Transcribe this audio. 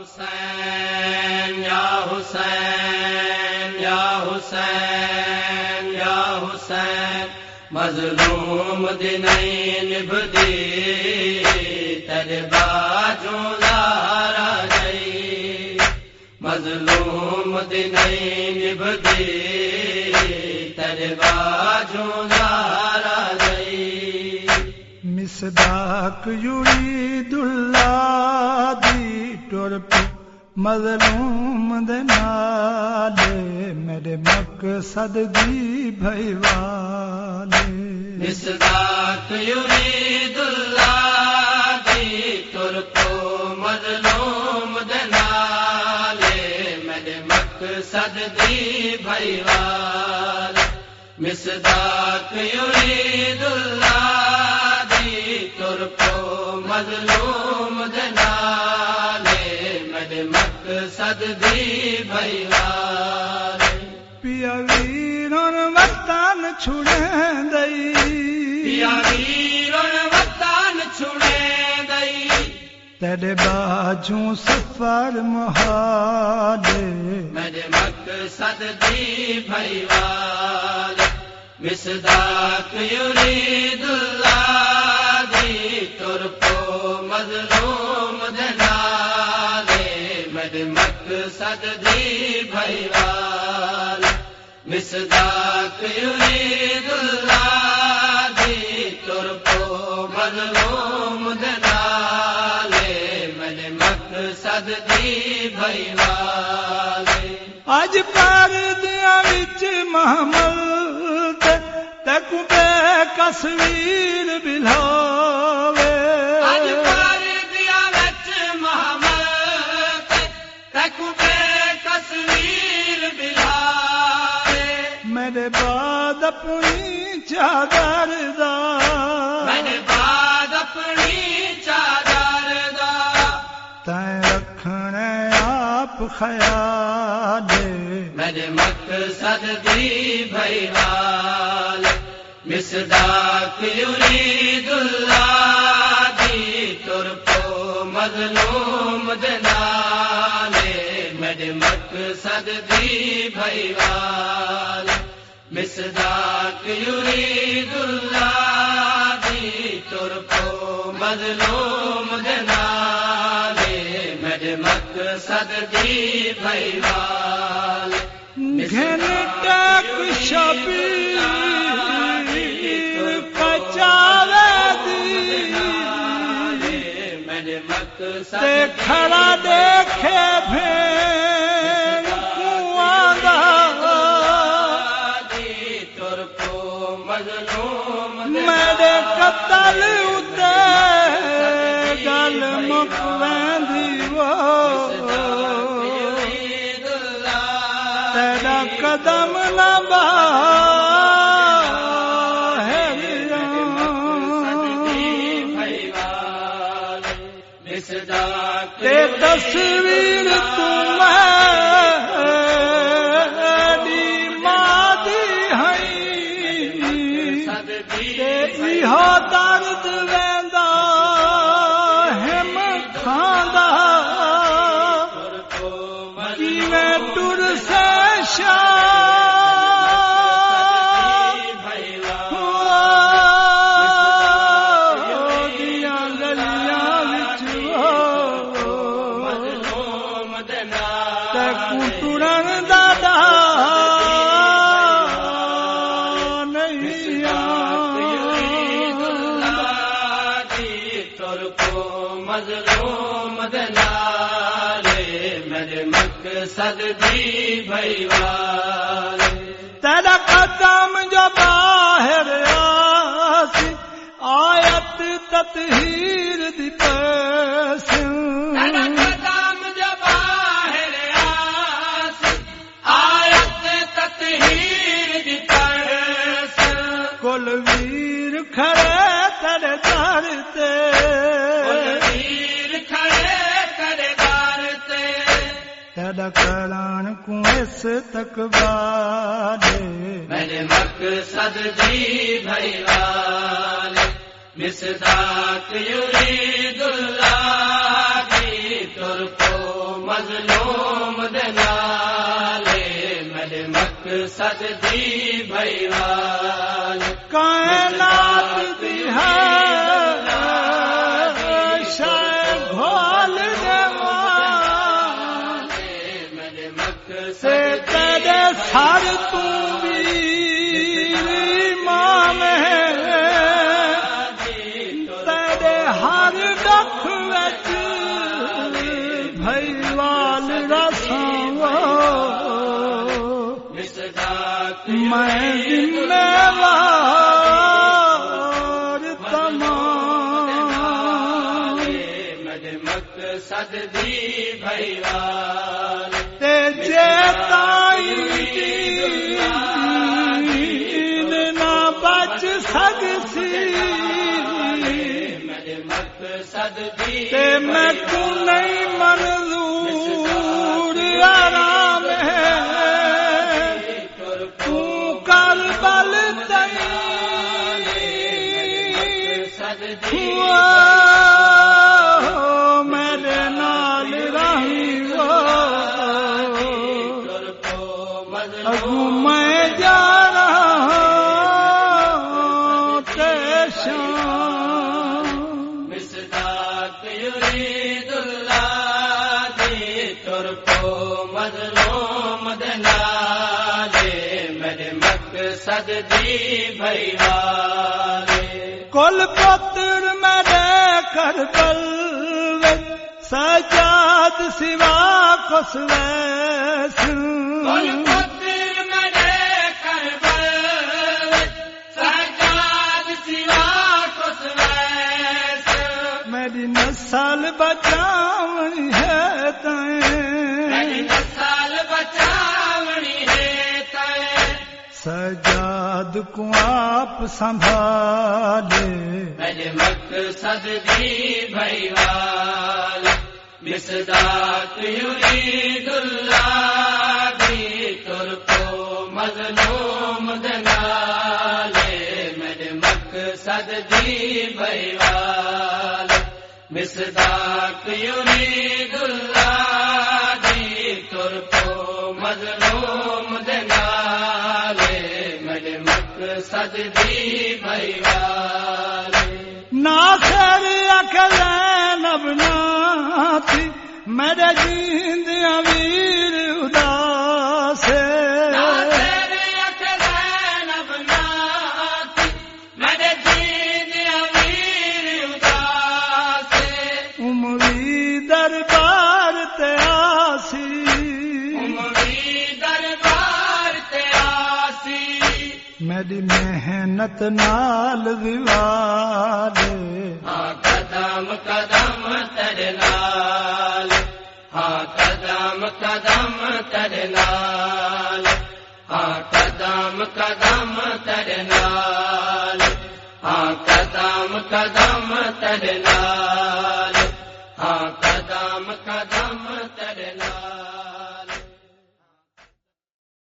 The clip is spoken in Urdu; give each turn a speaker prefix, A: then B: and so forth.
A: حسین، یا حسین یا حسین یا حسین، مظلوم دنین بدی تر باجوں لارا جئی، مظلوم دنین بدی تر باجوں لارا جئی۔
B: مصداق یرید اللہ دی ٹر پہ مظلوم دے نالے، میرے مقصد دی بھائی والے۔
A: مصداق یرید اللہ دی تر کو مظلوم دنالے میرے مقصد دی بھائی وال مصداق یرید اللہ دی تر کو مظلوم دی وال
B: پیا ویرن وطن چھڑے دئی
A: پیا ویرن وطن چھڑے دئی
B: تیرے باجوں سفر محالے
A: میرے مقصد دی بھائی وال مصداق یرید اللہ مقصد دی بھائی وال یرید اللہ دی مظلوم مقصد دی بھائی
B: اج پر دیا وچ محمل تک بے کسویر اپنی چادر دا
A: میں بعد اپنی چادر دا
B: رکھنے آپ خیال
A: میرے مقصد دی بھائی وال مصداق یرید اللہ دی تر کو مظلوم دنالے میرے مقصد دی بھائی وال دی تر کو مظلوم دنالے میرے مقصد دی بھائی وال
B: گھن ٹیک شبیر پچاوے دی
A: میرے مقصد
B: تے کھڑا دیکھے بھین تیرا قدم نہ تے تصویر تم کٹرن دادا
A: مظلوم میرے مقصد دی بھائی
B: تیرا قدم جو باہر آیت تطہیر دی پیسن کو اس تک بالے
A: میرے مقصد دی بھائی وال مصداق یرید اللہ دی تر کو مظلوم دنالے میرے مقصد دی بھائیوال
B: کائنات دی ہے امام ہے۔ تیرے ہر دکھ وچ بھائیوال رساں میں ذمہ تمام۔
A: میرے مقصد دی بھائیوال
B: تے میں تو نہیں منظور؟ آرام ہے۔ تو کر بل کل پتر میرے کر بل سجاد سوا کس
A: کل پتر میرے کربل سجاد سوا کس
B: میری نسل بچاوی ہے تین
A: نسل تے
B: سجاد کو آپ سنبھالے
A: میرے مقصد دی بھائیوال مصداق یرید اللہ دی تر کو مظلوم دنالے میرے مقصد دی بھائیوال مصداق یرید اللہ مقصد
B: ناصر اکل نبنا تھی میرے جیند میری محنت نال ووالے
A: قدم قدم ترنال ہاں قدم قدم ترنال ہاں قدم قدم ترنال ہاں قدم قدم ترنال ہاں